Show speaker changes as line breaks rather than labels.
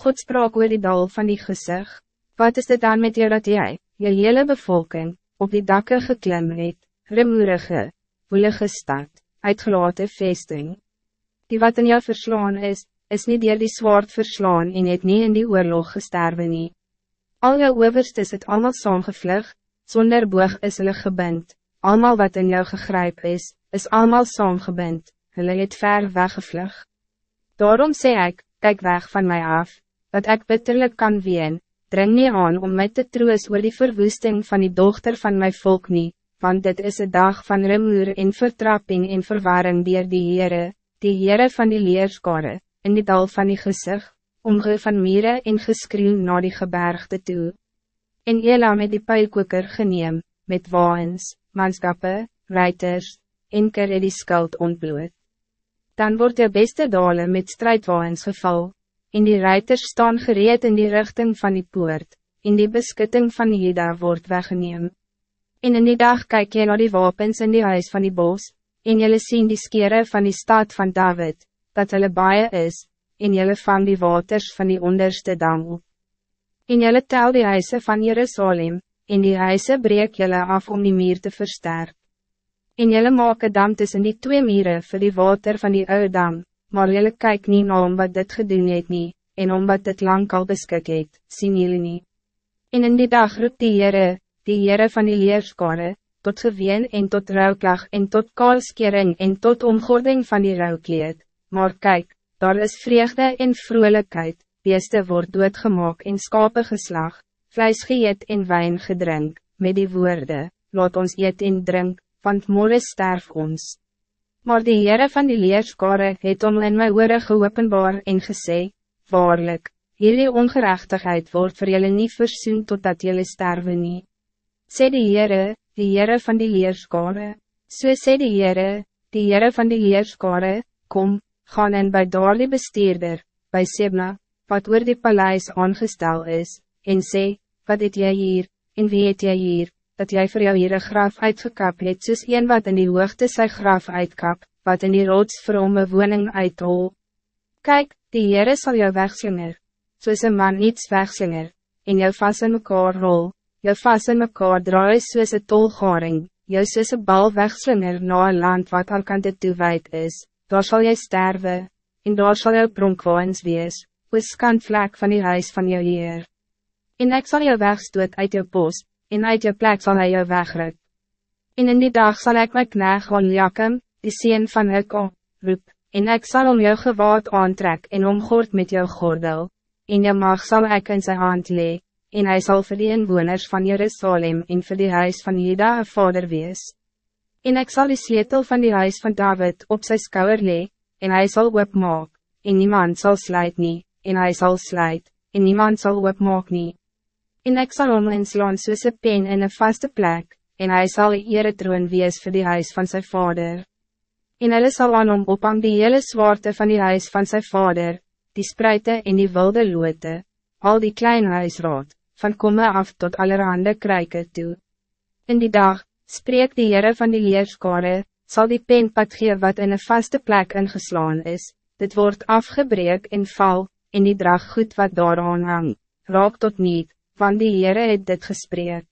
God sprak oor die dal van die gezicht. Wat is dit dan met jou dat jij, je hele bevolking, op die dakken geklim het, remoerige, woelige stad, uitgelaten vesting? Die wat in jou verslaan is, is niet dier die zwaard verslaan en het niet in die oorlog gesterwe nie. Al jou overstes het allemaal saamgevlug, zonder boog is hulle gebind, allemaal wat in jou gegryp is, is allemaal saamgebind, hulle het ver weggevlug. Daarom zeg ik, kijk weg van mij af, dat ik bitterlijk kan ween, dring niet aan om mij te troos oor die verwoesting van die dochter van mijn volk niet, want dit is een dag van remoer en vertrapping en verwarring dier die Heere, die Heere van die leerskare, in die dal van die gezicht, omge van mire en geskreeuw na die gebergte toe. En Ela met die pijlkoeker geneem, met waans, manskappe, reiters, en ker die skuld ontbloot. Dan wordt de beste dale met strijdwaans geval, en die reiters staan gereed in die richting van die poort, en die beskutting van Jeda wordt weggeneem. En in die dag kijk je naar die wapens in die huis van die bos, en jullie zien die skere van die stad van David, dat hulle baie is, en jullie van die waters van die onderste dam op. En jullie tel die huise van Jerusalem, en die huise breek jullie af om die meer te versterken. En jullie maken dam tussen die twee mieren voor die water van die oude dam, maar jullie kyk nie na om wat dit gedoen het nie, en om wat dit lang al beskik het, sien jullie nie. En in die dag roep die Heere, die Heere van die leerskare, tot geween en tot rouwklag en tot kaalskering en tot omgording van die rouwkleed, maar kijk, daar is vreugde en vrolijkheid, beeste word doodgemaak en skape geslag, vlees geëet en wijn gedrink, met die woorden, laat ons eet en drink, want morgen sterf ons. Maar die Heere van die leerskare het om in my oore geopenbaar en gesê, Waarlik, hierdie ongerechtigheid wordt voor jullie niet versoen totdat jullie sterven nie. Sê die Heere, die Heere van die leerskare, so sê die Heere, die Heere van die leerskare, kom, gaan en bij daar die bestuurder, bij Sebna, wat oor die paleis aangestel is, en sê, wat het jy hier, en wie het jy hier, dat jij voor jou hier een graf uitgekap het, soos een wat in die hoogte sy graf uitkap, wat in die rots vir hom een woning uithol. Kijk, die Heere sal jou wegslinger, soos een man niets wegslinger, en jou vast in mekaar rol, jou vast in mekaar draai soos een tolgaring, jou soos een bal wegslinger na een land wat al kan dit toewijd is, daar zal jy sterwe, en daar zal jou pronkwaans wees, oos vlek van die huis van jou Heer. En ik zal jou wegstoot uit jou post, en uit je plek zal hij jou wegruk. En in die dag zal ik my knecht Jakem, die sien van Hekko, roep, en ik zal om jou gewaad aantrek en omgord met jou gordel, en je mag zal ik in zijn hand lee, en hij zal voor die inwoners van Jerusalem en voor die huis van Jeda een vader wees. En ik zal die sleutel van die huis van David op zijn skouwer lee, en hij zal opmaak, en niemand zal sluit nie, en hij zal sluit, en niemand zal opmaak nie. En ik zal om inslaan soos een pen in een vaste plek, en hij zal een eretroon wees voor die huis van zijn vader. En hulle sal aan hom op aan die hele zwaarte van die huis van zijn vader, die spruite en die wilde loote, al die klein huisraad, van komme af tot allerhande krijken toe. In die dag, spreek die Heere van die leerskare, zal die penpad gee wat in een vaste plek ingeslaan is, dit wordt afgebreek en val, en die drag goed wat daaraan hang, raak tot niet, want die Heere het dit gesprek.